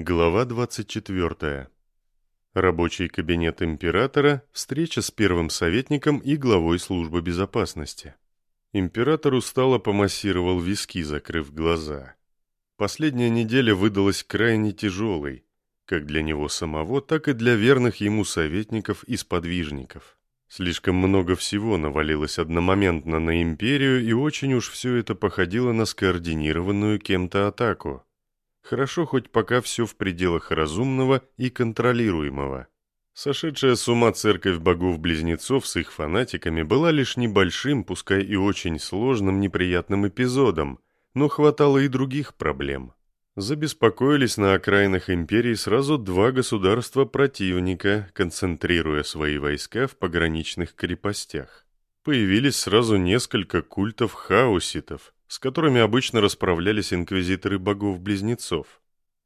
Глава 24. Рабочий кабинет императора, встреча с первым советником и главой службы безопасности. Император устало помассировал виски, закрыв глаза. Последняя неделя выдалась крайне тяжелой, как для него самого, так и для верных ему советников и сподвижников. Слишком много всего навалилось одномоментно на империю, и очень уж все это походило на скоординированную кем-то атаку – Хорошо, хоть пока все в пределах разумного и контролируемого. Сошедшая с ума церковь богов-близнецов с их фанатиками была лишь небольшим, пускай и очень сложным неприятным эпизодом, но хватало и других проблем. Забеспокоились на окраинах империи сразу два государства противника, концентрируя свои войска в пограничных крепостях. Появились сразу несколько культов хауситов – с которыми обычно расправлялись инквизиторы богов-близнецов.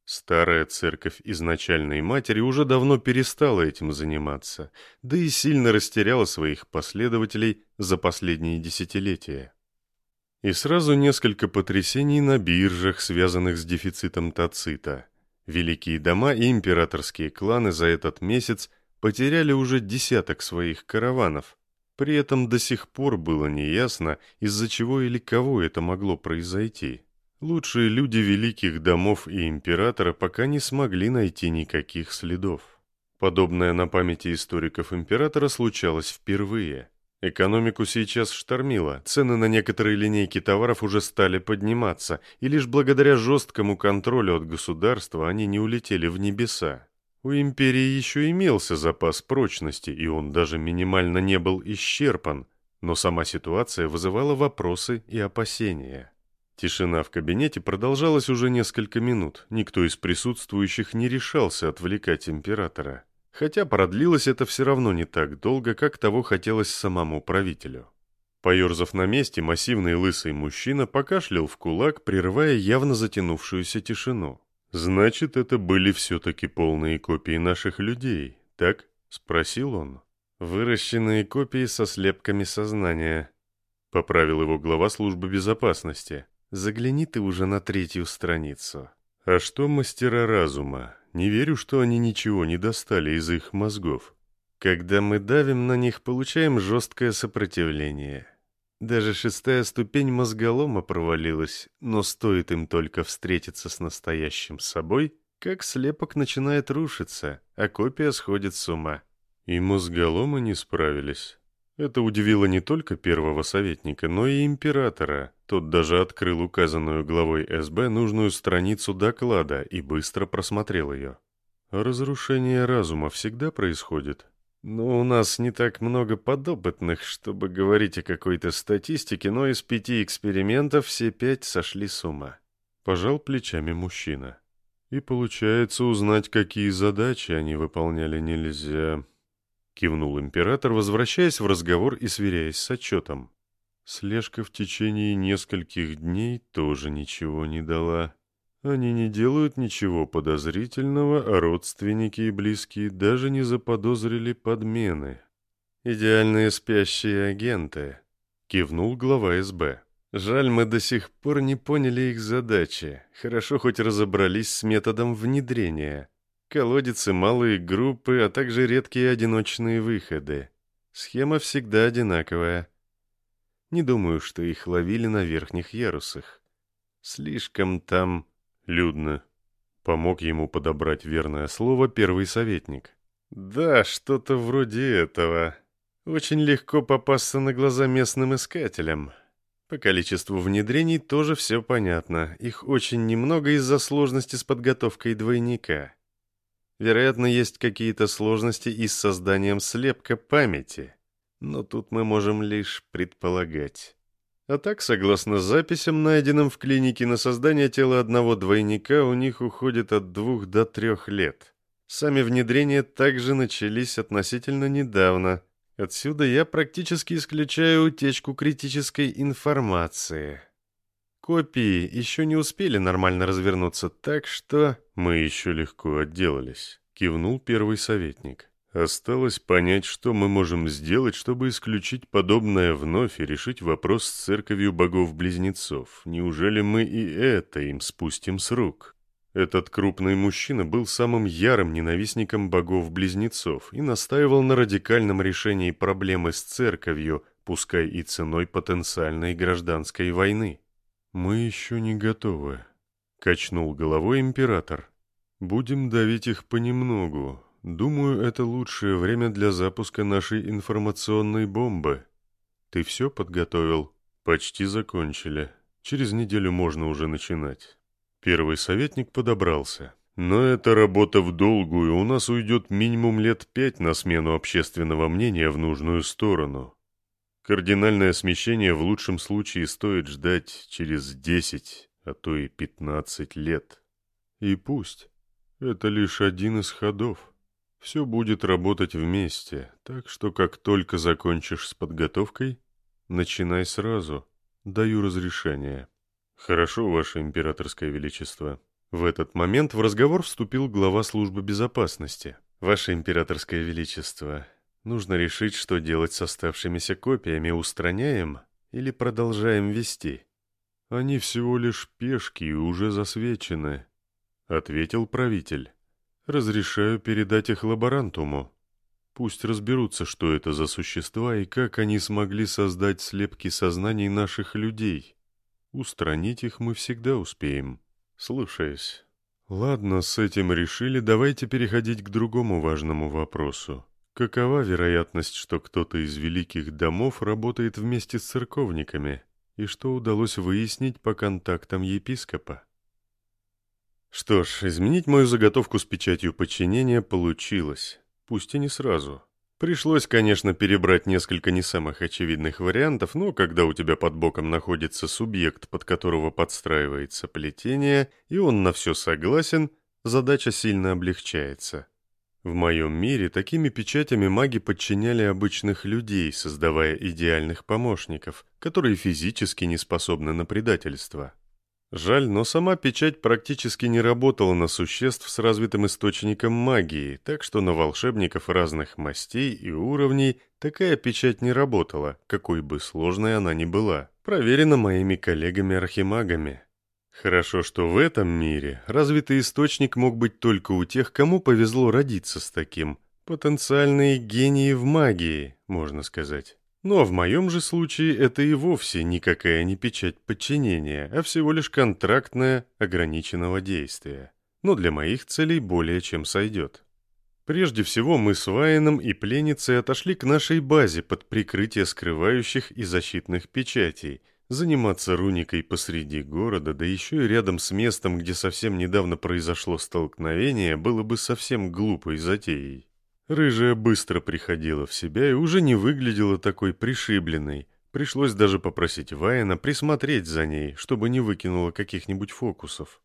Старая церковь изначальной матери уже давно перестала этим заниматься, да и сильно растеряла своих последователей за последние десятилетия. И сразу несколько потрясений на биржах, связанных с дефицитом тацита. Великие дома и императорские кланы за этот месяц потеряли уже десяток своих караванов, при этом до сих пор было неясно, из-за чего или кого это могло произойти. Лучшие люди великих домов и императора пока не смогли найти никаких следов. Подобное на памяти историков императора случалось впервые. Экономику сейчас штормило, цены на некоторые линейки товаров уже стали подниматься, и лишь благодаря жесткому контролю от государства они не улетели в небеса. У империи еще имелся запас прочности, и он даже минимально не был исчерпан, но сама ситуация вызывала вопросы и опасения. Тишина в кабинете продолжалась уже несколько минут, никто из присутствующих не решался отвлекать императора. Хотя продлилось это все равно не так долго, как того хотелось самому правителю. Поерзав на месте, массивный лысый мужчина покашлял в кулак, прерывая явно затянувшуюся тишину. «Значит, это были все-таки полные копии наших людей, так?» — спросил он. «Выращенные копии со слепками сознания», — поправил его глава службы безопасности. «Загляни ты уже на третью страницу». «А что мастера разума? Не верю, что они ничего не достали из их мозгов. Когда мы давим на них, получаем жесткое сопротивление. Даже шестая ступень мозголома провалилась, но стоит им только встретиться с настоящим собой, как слепок начинает рушиться, а копия сходит с ума. И мозголомы не справились. Это удивило не только первого советника, но и императора. Тот даже открыл указанную главой СБ нужную страницу доклада и быстро просмотрел ее. Разрушение разума всегда происходит. «Ну, у нас не так много подопытных, чтобы говорить о какой-то статистике, но из пяти экспериментов все пять сошли с ума». Пожал плечами мужчина. «И получается, узнать, какие задачи они выполняли, нельзя...» Кивнул император, возвращаясь в разговор и сверяясь с отчетом. Слежка в течение нескольких дней тоже ничего не дала. Они не делают ничего подозрительного, а родственники и близкие даже не заподозрили подмены. «Идеальные спящие агенты», — кивнул глава СБ. «Жаль, мы до сих пор не поняли их задачи. Хорошо хоть разобрались с методом внедрения. Колодицы, малые группы, а также редкие одиночные выходы. Схема всегда одинаковая. Не думаю, что их ловили на верхних ярусах. Слишком там людно. Помог ему подобрать верное слово первый советник. Да, что-то вроде этого. Очень легко попасться на глаза местным искателям. По количеству внедрений тоже все понятно. Их очень немного из-за сложности с подготовкой двойника. Вероятно, есть какие-то сложности и с созданием слепка памяти. Но тут мы можем лишь предполагать. А так, согласно записям, найденным в клинике на создание тела одного двойника, у них уходит от двух до трех лет. Сами внедрения также начались относительно недавно. Отсюда я практически исключаю утечку критической информации. Копии еще не успели нормально развернуться, так что... Мы еще легко отделались, кивнул первый советник. Осталось понять, что мы можем сделать, чтобы исключить подобное вновь и решить вопрос с церковью богов-близнецов. Неужели мы и это им спустим с рук? Этот крупный мужчина был самым ярым ненавистником богов-близнецов и настаивал на радикальном решении проблемы с церковью, пускай и ценой потенциальной гражданской войны. «Мы еще не готовы», — качнул головой император. «Будем давить их понемногу. Думаю, это лучшее время для запуска нашей информационной бомбы. Ты все подготовил?» «Почти закончили. Через неделю можно уже начинать». Первый советник подобрался. Но эта работа в долгую, у нас уйдет минимум лет пять на смену общественного мнения в нужную сторону. Кардинальное смещение в лучшем случае стоит ждать через десять, а то и пятнадцать лет. И пусть. Это лишь один из ходов. Все будет работать вместе, так что как только закончишь с подготовкой, начинай сразу. Даю разрешение. «Хорошо, Ваше Императорское Величество». В этот момент в разговор вступил глава службы безопасности. «Ваше Императорское Величество, нужно решить, что делать с оставшимися копиями. Устраняем или продолжаем вести?» «Они всего лишь пешки и уже засвечены», — ответил правитель. «Разрешаю передать их лаборантуму. Пусть разберутся, что это за существа и как они смогли создать слепки сознаний наших людей». Устранить их мы всегда успеем. Слушаюсь. Ладно, с этим решили, давайте переходить к другому важному вопросу. Какова вероятность, что кто-то из великих домов работает вместе с церковниками? И что удалось выяснить по контактам епископа? Что ж, изменить мою заготовку с печатью подчинения получилось. Пусть и не сразу. Пришлось, конечно, перебрать несколько не самых очевидных вариантов, но когда у тебя под боком находится субъект, под которого подстраивается плетение, и он на все согласен, задача сильно облегчается. В моем мире такими печатями маги подчиняли обычных людей, создавая идеальных помощников, которые физически не способны на предательство. Жаль, но сама печать практически не работала на существ с развитым источником магии, так что на волшебников разных мастей и уровней такая печать не работала, какой бы сложной она ни была. Проверено моими коллегами-архимагами. Хорошо, что в этом мире развитый источник мог быть только у тех, кому повезло родиться с таким. Потенциальные гении в магии, можно сказать. Но в моем же случае это и вовсе никакая не печать подчинения, а всего лишь контрактная ограниченного действия. Но для моих целей более чем сойдет. Прежде всего мы с Вайеном и пленницей отошли к нашей базе под прикрытие скрывающих и защитных печатей. Заниматься руникой посреди города, да еще и рядом с местом, где совсем недавно произошло столкновение, было бы совсем глупой затеей. Рыжая быстро приходила в себя и уже не выглядела такой пришибленной. Пришлось даже попросить Вайена присмотреть за ней, чтобы не выкинула каких-нибудь фокусов.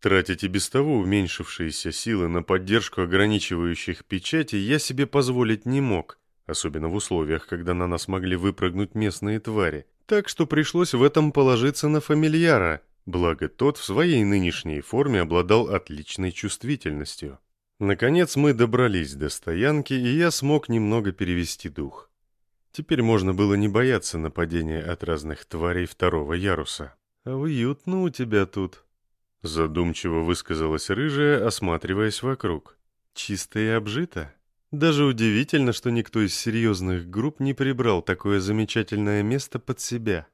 Тратить и без того уменьшившиеся силы на поддержку ограничивающих печати я себе позволить не мог, особенно в условиях, когда на нас могли выпрыгнуть местные твари. Так что пришлось в этом положиться на фамильяра, благо тот в своей нынешней форме обладал отличной чувствительностью. Наконец мы добрались до стоянки, и я смог немного перевести дух. Теперь можно было не бояться нападения от разных тварей второго яруса. «А уютно у тебя тут», — задумчиво высказалась рыжая, осматриваясь вокруг. «Чисто и обжито. Даже удивительно, что никто из серьезных групп не прибрал такое замечательное место под себя».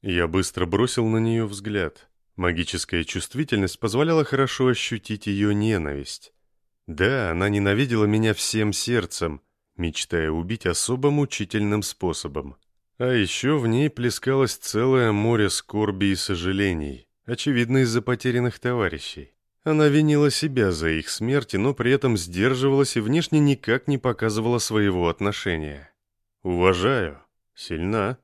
Я быстро бросил на нее взгляд. Магическая чувствительность позволяла хорошо ощутить ее ненависть. Да, она ненавидела меня всем сердцем, мечтая убить особо мучительным способом. А еще в ней плескалось целое море скорби и сожалений, очевидно из-за потерянных товарищей. Она винила себя за их смерти, но при этом сдерживалась и внешне никак не показывала своего отношения. «Уважаю. Сильна».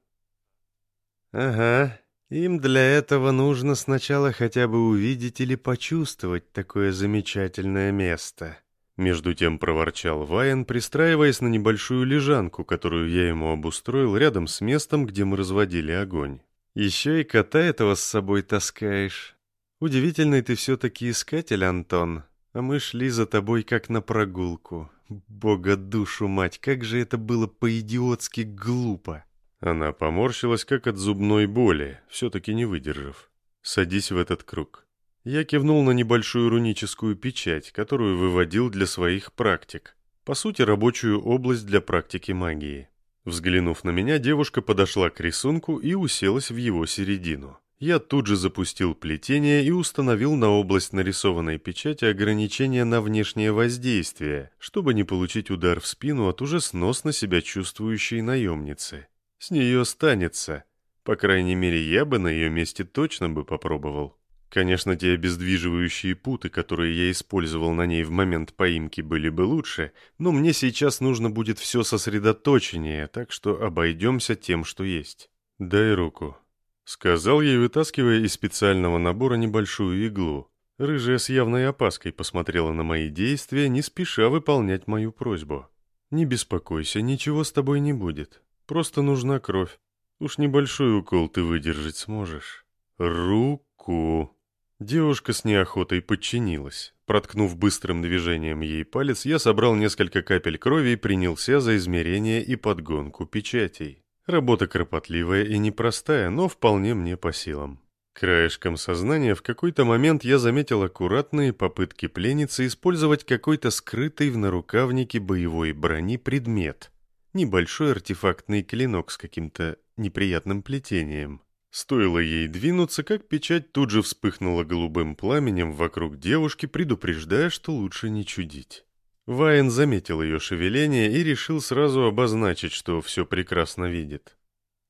«Ага, им для этого нужно сначала хотя бы увидеть или почувствовать такое замечательное место. Между тем проворчал Вайен, пристраиваясь на небольшую лежанку, которую я ему обустроил рядом с местом, где мы разводили огонь. Еще и кота этого с собой таскаешь. Удивительный ты все-таки искатель, Антон. А мы шли за тобой как на прогулку. Бога душу мать, как же это было по-идиотски глупо. Она поморщилась, как от зубной боли, все-таки не выдержав. «Садись в этот круг». Я кивнул на небольшую руническую печать, которую выводил для своих практик. По сути, рабочую область для практики магии. Взглянув на меня, девушка подошла к рисунку и уселась в его середину. Я тут же запустил плетение и установил на область нарисованной печати ограничения на внешнее воздействие, чтобы не получить удар в спину от уже сносно себя чувствующей наемницы. С нее останется. По крайней мере, я бы на ее месте точно бы попробовал. Конечно, те обездвиживающие путы, которые я использовал на ней в момент поимки, были бы лучше, но мне сейчас нужно будет все сосредоточение, так что обойдемся тем, что есть. «Дай руку», — сказал ей, вытаскивая из специального набора небольшую иглу. Рыжая с явной опаской посмотрела на мои действия, не спеша выполнять мою просьбу. «Не беспокойся, ничего с тобой не будет. Просто нужна кровь. Уж небольшой укол ты выдержать сможешь». «Руку!» Девушка с неохотой подчинилась. Проткнув быстрым движением ей палец, я собрал несколько капель крови и принялся за измерение и подгонку печатей. Работа кропотливая и непростая, но вполне мне по силам. Краешком сознания в какой-то момент я заметил аккуратные попытки пленницы использовать какой-то скрытый в нарукавнике боевой брони предмет. Небольшой артефактный клинок с каким-то неприятным плетением. Стоило ей двинуться, как печать тут же вспыхнула голубым пламенем вокруг девушки, предупреждая, что лучше не чудить. Вайн заметил ее шевеление и решил сразу обозначить, что все прекрасно видит.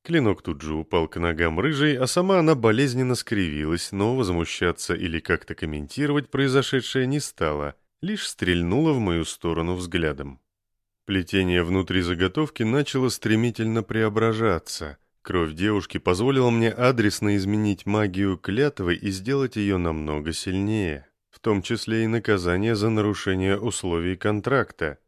Клинок тут же упал к ногам рыжей, а сама она болезненно скривилась, но возмущаться или как-то комментировать произошедшее не стала, лишь стрельнула в мою сторону взглядом. Плетение внутри заготовки начало стремительно преображаться — Кровь девушки позволила мне адресно изменить магию клятвы и сделать ее намного сильнее, в том числе и наказание за нарушение условий контракта.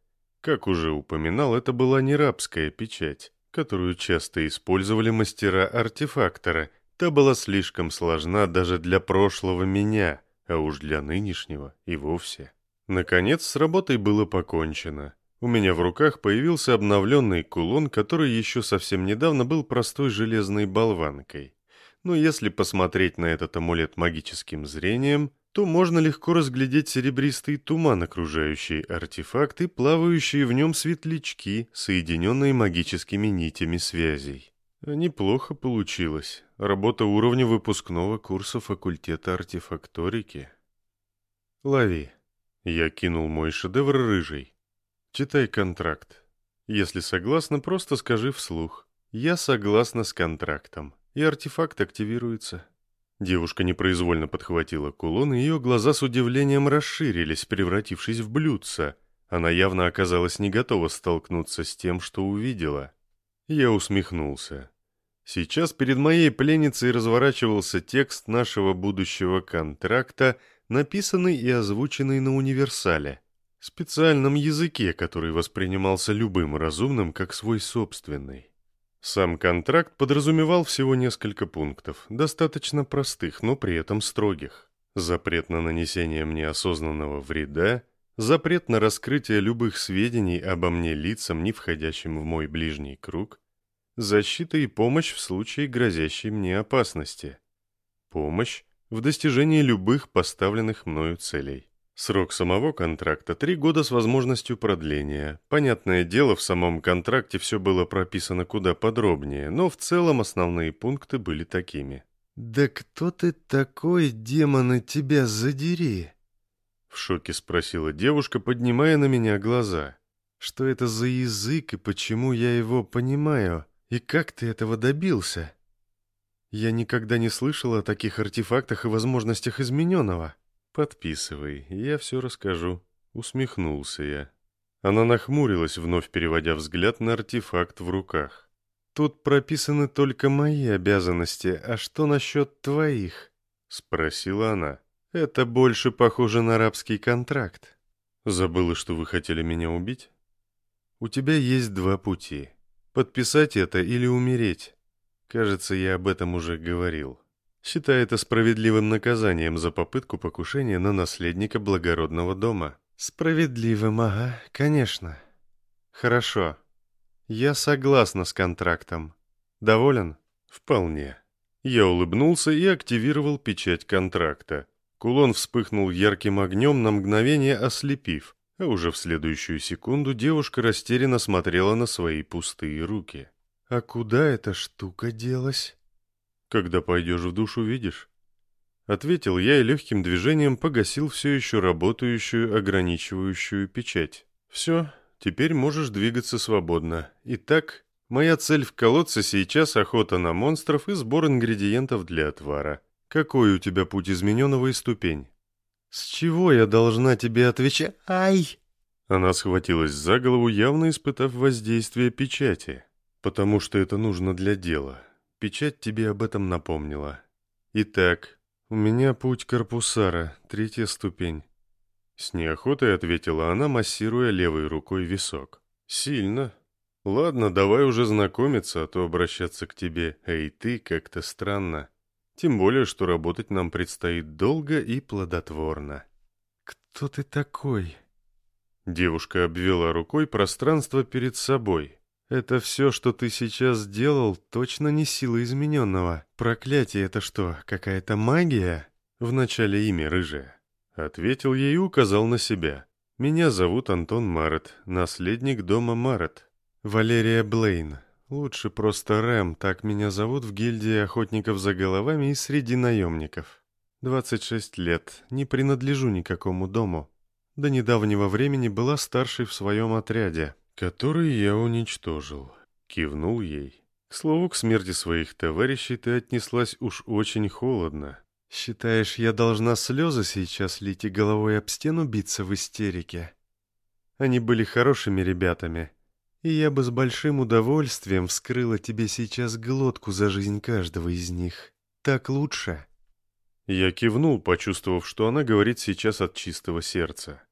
Как уже упоминал, это была не рабская печать, которую часто использовали мастера-артефактора. Та была слишком сложна даже для прошлого меня, а уж для нынешнего и вовсе. Наконец, с работой было покончено. У меня в руках появился обновленный кулон, который еще совсем недавно был простой железной болванкой. Но если посмотреть на этот амулет магическим зрением, то можно легко разглядеть серебристый туман, окружающий артефакт, и плавающие в нем светлячки, соединенные магическими нитями связей. Неплохо получилось. Работа уровня выпускного курса факультета артефакторики. Лови. Я кинул мой шедевр рыжий. Читай контракт. Если согласна, просто скажи вслух. Я согласна с контрактом. И артефакт активируется. Девушка непроизвольно подхватила кулон, и ее глаза с удивлением расширились, превратившись в блюдце. Она явно оказалась не готова столкнуться с тем, что увидела. Я усмехнулся. Сейчас перед моей пленницей разворачивался текст нашего будущего контракта, написанный и озвученный на универсале специальном языке, который воспринимался любым разумным как свой собственный. Сам контракт подразумевал всего несколько пунктов, достаточно простых, но при этом строгих. Запрет на нанесение мне осознанного вреда, запрет на раскрытие любых сведений обо мне лицам, не входящим в мой ближний круг, защита и помощь в случае грозящей мне опасности, помощь в достижении любых поставленных мною целей. Срок самого контракта – три года с возможностью продления. Понятное дело, в самом контракте все было прописано куда подробнее, но в целом основные пункты были такими. «Да кто ты такой, демона, тебя задери?» В шоке спросила девушка, поднимая на меня глаза. «Что это за язык и почему я его понимаю? И как ты этого добился?» «Я никогда не слышал о таких артефактах и возможностях измененного». «Подписывай, я все расскажу», — усмехнулся я. Она нахмурилась, вновь переводя взгляд на артефакт в руках. «Тут прописаны только мои обязанности, а что насчет твоих?» — спросила она. «Это больше похоже на арабский контракт». «Забыла, что вы хотели меня убить?» «У тебя есть два пути. Подписать это или умереть. Кажется, я об этом уже говорил» считая это справедливым наказанием за попытку покушения на наследника благородного дома. Справедливым, ага, конечно. Хорошо. Я согласна с контрактом. Доволен? Вполне. Я улыбнулся и активировал печать контракта. Кулон вспыхнул ярким огнем, на мгновение ослепив, а уже в следующую секунду девушка растерянно смотрела на свои пустые руки. «А куда эта штука делась?» «Когда пойдешь в душ, увидишь». Ответил я и легким движением погасил все еще работающую ограничивающую печать. «Все, теперь можешь двигаться свободно. Итак, моя цель в колодце сейчас охота на монстров и сбор ингредиентов для отвара. Какой у тебя путь измененного и ступень?» «С чего я должна тебе отвечать? Ай!» Она схватилась за голову, явно испытав воздействие печати. «Потому что это нужно для дела. Печать тебе об этом напомнила. Итак, у меня путь корпусара, третья ступень». С неохотой ответила она, массируя левой рукой висок. «Сильно. Ладно, давай уже знакомиться, а то обращаться к тебе, эй ты, как-то странно». Тем более, что работать нам предстоит долго и плодотворно. «Кто ты такой?» Девушка обвела рукой пространство перед собой. «Это все, что ты сейчас сделал, точно не сила измененного. Проклятие это что, какая-то магия?» «Вначале имя рыжая». Ответил ей и указал на себя. «Меня зовут Антон Марет, наследник дома Марет. Валерия Блейн, Лучше просто Рэм, так меня зовут в гильдии охотников за головами и среди наемников. 26 лет, не принадлежу никакому дому. До недавнего времени была старшей в своем отряде, который я уничтожил. Кивнул ей. К слову, к смерти своих товарищей ты отнеслась уж очень холодно. Считаешь, я должна слезы сейчас лить и головой об стену биться в истерике? Они были хорошими ребятами, и я бы с большим удовольствием вскрыла тебе сейчас глотку за жизнь каждого из них. Так лучше». Я кивнул, почувствовав, что она говорит сейчас от чистого сердца.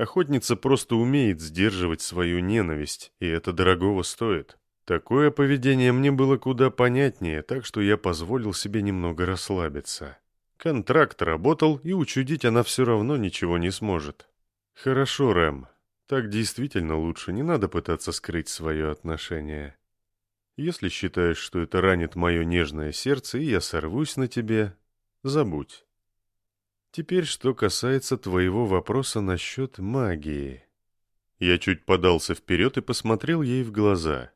Охотница просто умеет сдерживать свою ненависть, и это дорогого стоит. Такое поведение мне было куда понятнее, так что я позволил себе немного расслабиться. Контракт работал, и учудить она все равно ничего не сможет. «Хорошо, Рэм, так действительно лучше, не надо пытаться скрыть свое отношение. Если считаешь, что это ранит мое нежное сердце, и я сорвусь на тебе, забудь. Теперь, что касается твоего вопроса насчет магии. Я чуть подался вперед и посмотрел ей в глаза.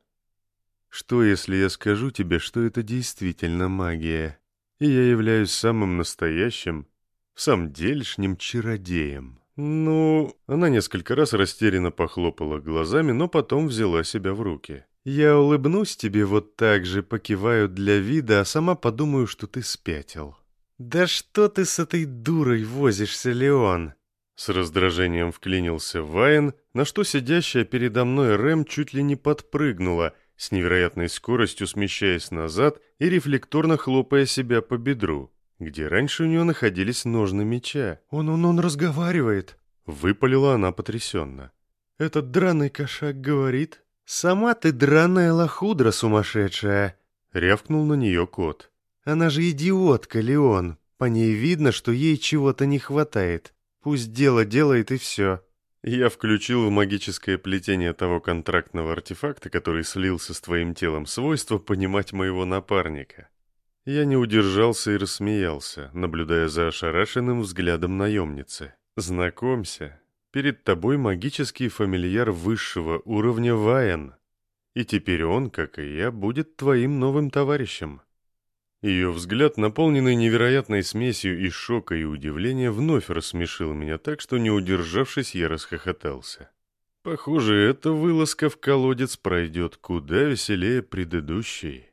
Что, если я скажу тебе, что это действительно магия, и я являюсь самым настоящим, самым дельшним чародеем? «Ну...» Она несколько раз растерянно похлопала глазами, но потом взяла себя в руки. «Я улыбнусь тебе вот так же, покиваю для вида, а сама подумаю, что ты спятил». «Да что ты с этой дурой возишься, Леон?» С раздражением вклинился Вайн, на что сидящая передо мной Рэм чуть ли не подпрыгнула, с невероятной скоростью смещаясь назад и рефлекторно хлопая себя по бедру где раньше у нее находились ножны меча. «Он, он, он разговаривает!» Выпалила она потрясенно. «Этот драный кошак говорит...» «Сама ты драная лохудра сумасшедшая!» Рявкнул на нее кот. «Она же идиотка, Леон. По ней видно, что ей чего-то не хватает. Пусть дело делает и все». Я включил в магическое плетение того контрактного артефакта, который слился с твоим телом, свойство понимать моего напарника. Я не удержался и рассмеялся, наблюдая за ошарашенным взглядом наемницы. «Знакомься, перед тобой магический фамильяр высшего уровня Вайен, и теперь он, как и я, будет твоим новым товарищем». Ее взгляд, наполненный невероятной смесью и шока, и удивления, вновь рассмешил меня так, что, не удержавшись, я расхохотался. Похоже, эта вылазка в колодец пройдет куда веселее предыдущей.